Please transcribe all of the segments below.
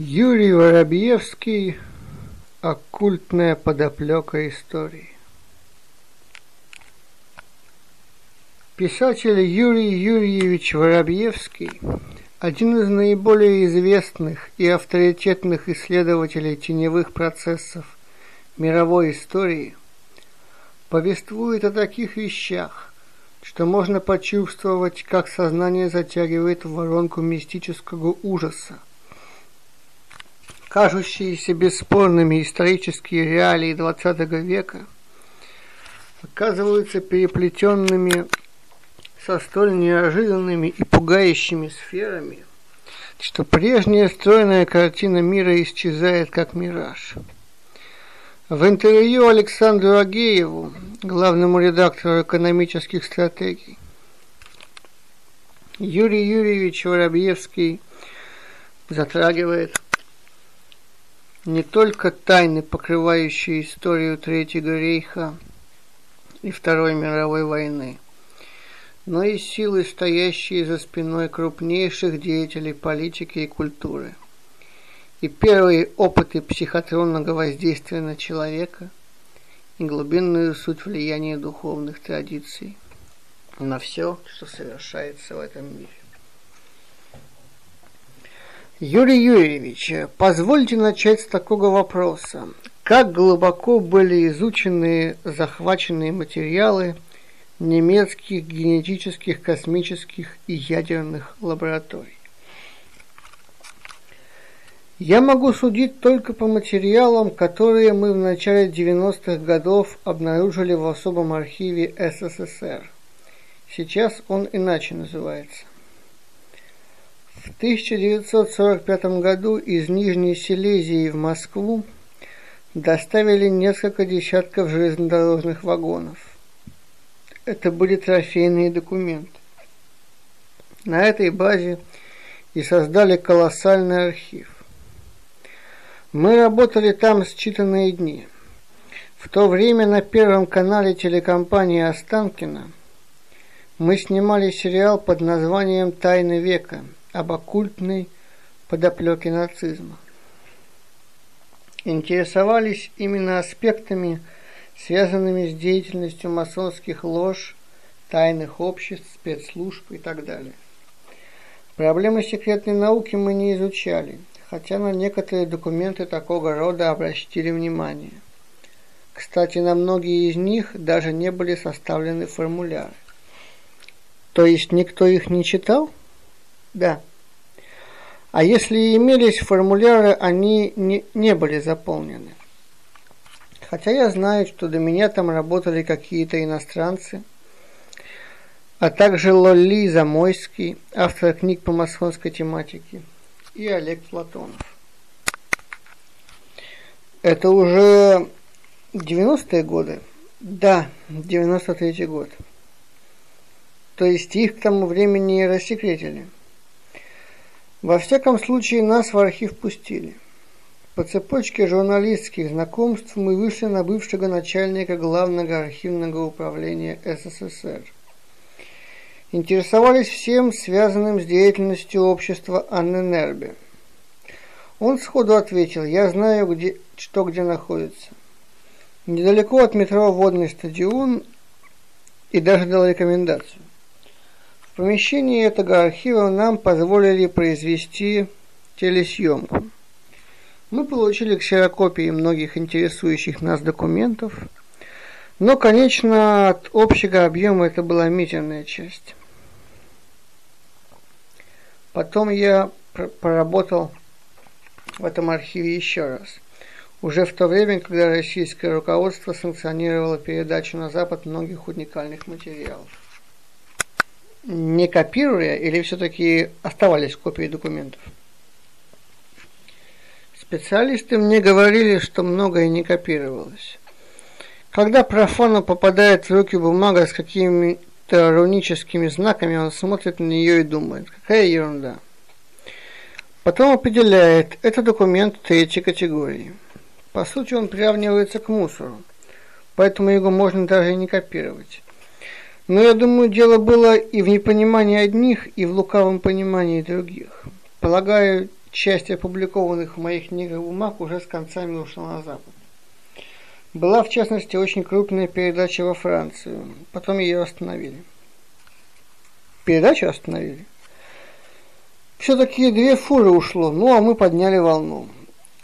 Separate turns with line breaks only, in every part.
Юрий Воробьевский «Оккультная подоплека истории». Писатель Юрий Юрьевич Воробьевский – один из наиболее известных и авторитетных исследователей теневых процессов мировой истории, повествует о таких вещах, что можно почувствовать, как сознание затягивает в воронку мистического ужаса, кажущиеся бесспорными исторические реалии XX века оказываются переплетенными со столь неожиданными и пугающими сферами, что прежняя стройная картина мира исчезает как мираж. В интервью Александру Агееву, главному редактору экономических стратегий, Юрий Юрьевич Воробьевский затрагивает не только тайны, покрывающие историю Третьего рейха и Второй мировой войны, но и силы, стоящие за спиной крупнейших деятелей политики и культуры. И первые опыты психотронного воздействия на человека и глубинную суть влияния духовных традиций на все, что совершается в этом мире. Юрий Юрьевич, позвольте начать с такого вопроса. Как глубоко были изучены захваченные материалы немецких генетических, космических и ядерных лабораторий? Я могу судить только по материалам, которые мы в начале 90-х годов обнаружили в особом архиве СССР. Сейчас он иначе называется. В 1945 году из Нижней Силезии в Москву доставили несколько десятков железнодорожных вагонов. Это были трофейные документы. На этой базе и создали колоссальный архив. Мы работали там считанные дни. В то время на Первом канале телекомпании Останкина мы снимали сериал под названием «Тайны века», об оккультной подоплеке нацизма. Интересовались именно аспектами, связанными с деятельностью масонских лож, тайных обществ, спецслужб и так далее. Проблемы секретной науки мы не изучали, хотя на некоторые документы такого рода обратили внимание. Кстати, на многие из них даже не были составлены формуляры. То есть никто их не читал? Да. А если имелись формуляры, они не, не были заполнены. Хотя я знаю, что до меня там работали какие-то иностранцы, а также Лолли Замойский, автор книг по масонской тематике, и Олег Платонов. Это уже 90-е годы? Да, 93-й год. То есть их к тому времени рассекретили. Во всяком случае, нас в архив пустили. По цепочке журналистских знакомств мы вышли на бывшего начальника Главного архивного управления СССР. Интересовались всем, связанным с деятельностью общества Анны Нербе. Он сходу ответил, я знаю, где, что где находится. Недалеко от метро Водный стадион и даже дал рекомендацию помещении этого архива нам позволили произвести телесъемку. Мы получили ксерокопии многих интересующих нас документов, но, конечно, от общего объема это была мизерная часть. Потом я поработал в этом архиве еще раз. Уже в то время, когда российское руководство санкционировало передачу на Запад многих уникальных материалов не копируя или все-таки оставались копии документов? Специалисты мне говорили, что многое не копировалось. Когда профану попадает в руки бумага с какими-то руническими знаками, он смотрит на нее и думает, какая ерунда. Потом определяет, это документ третьей категории. По сути, он приравнивается к мусору, поэтому его можно даже не копировать. Но я думаю, дело было и в непонимании одних, и в лукавом понимании других. Полагаю, часть опубликованных в моих книгах бумаг уже с концами ушла на Запад. Была, в частности, очень крупная передача во Францию. Потом ее остановили. Передачу остановили. Все-таки две фуры ушло, ну а мы подняли волну.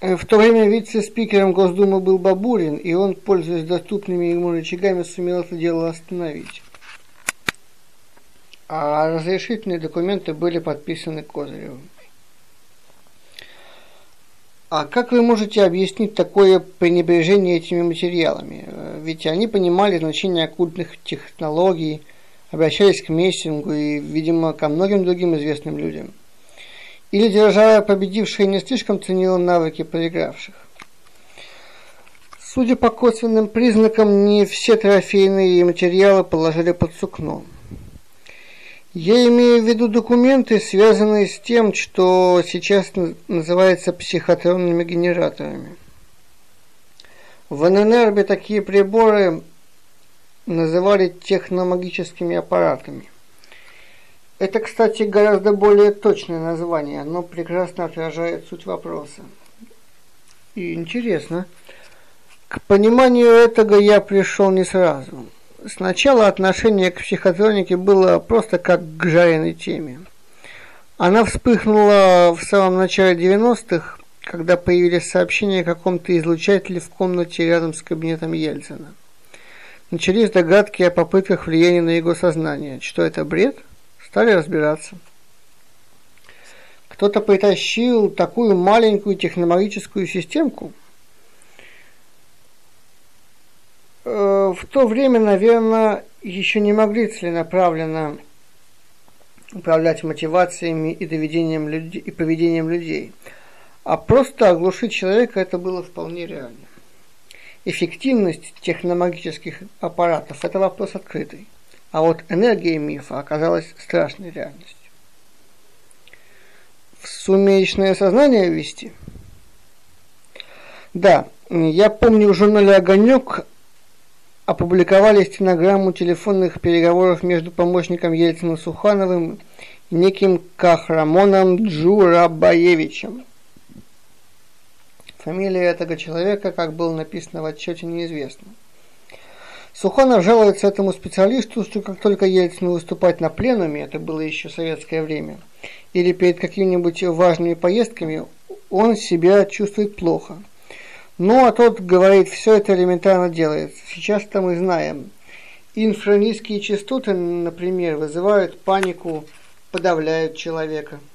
Э, в то время вице-спикером Госдумы был Бабурин, и он, пользуясь доступными ему рычагами, сумел это дело остановить. А разрешительные документы были подписаны Козыревым. А как вы можете объяснить такое пренебрежение этими материалами? Э, ведь они понимали значение оккультных технологий, обращались к мессингу и, видимо, ко многим другим известным людям. Или держава победившая не слишком ценила навыки проигравших. Судя по косвенным признакам, не все трофейные материалы положили под сукно. Я имею в виду документы, связанные с тем, что сейчас называется психотронными генераторами. В ННРБ такие приборы называли техномагическими аппаратами. Это, кстати, гораздо более точное название, оно прекрасно отражает суть вопроса. И интересно, к пониманию этого я пришел не сразу – Сначала отношение к психотронике было просто как к жареной теме. Она вспыхнула в самом начале 90-х, когда появились сообщения о каком-то излучателе в комнате рядом с кабинетом Ельцина. Начались догадки о попытках влияния на его сознание. Что это бред? Стали разбираться. Кто-то притащил такую маленькую технологическую системку – в то время, наверное, еще не могли целенаправленно управлять мотивациями и доведением людей, и поведением людей. А просто оглушить человека это было вполне реально. Эффективность техномагических аппаратов – это вопрос открытый. А вот энергия мифа оказалась страшной реальностью. В сумеречное сознание ввести? Да, я помню в журнале «Огонек» опубликовали стенограмму телефонных переговоров между помощником Ельцина Сухановым и неким Кахрамоном Джурабаевичем. Фамилия этого человека, как было написано в отчете, неизвестна. Суханов жалуется этому специалисту, что как только Ельцину выступать на пленуме, это было еще советское время, или перед какими-нибудь важными поездками, он себя чувствует плохо – ну, а тот говорит, все это элементарно делается. Сейчас-то мы знаем. Инфранизкие частоты, например, вызывают панику, подавляют человека –